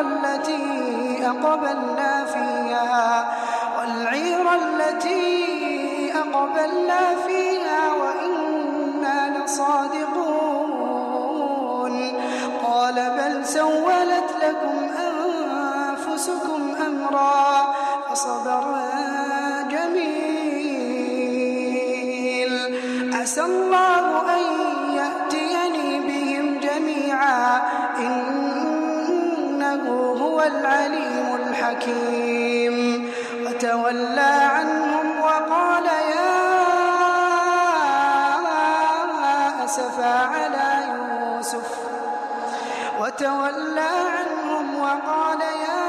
التي أقبلنا فيها والعير التي أقبلنا فيها وإنا لصادقون. قال بل سولت لكم أنفسكم أمرا فصبر جميل. عسى الله أن العليم الحكيم. وتولى عنهم وقال يا أسفا على يوسف. وتولى عنهم وقال يا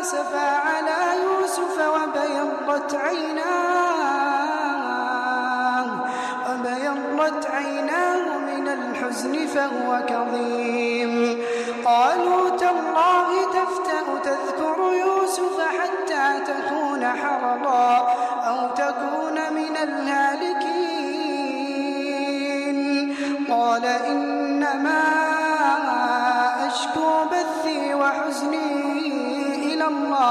أسفا على يوسف وبيضت عيناه. وبيضت عيناه من الحزن فهو كظيم. حرضا أو تكون من الهالكين. قال إنما أشكو بثي وحزني إلى الله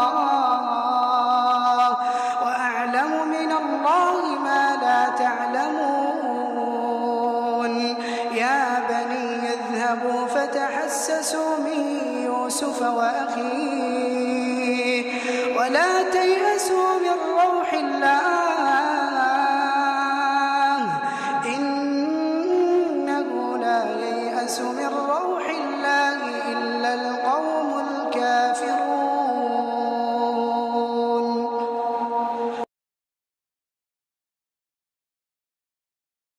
وأعلم من الله ما لا تعلمون. يا بني اذهبوا فتحسسوا من يوسف وأخيه. ولا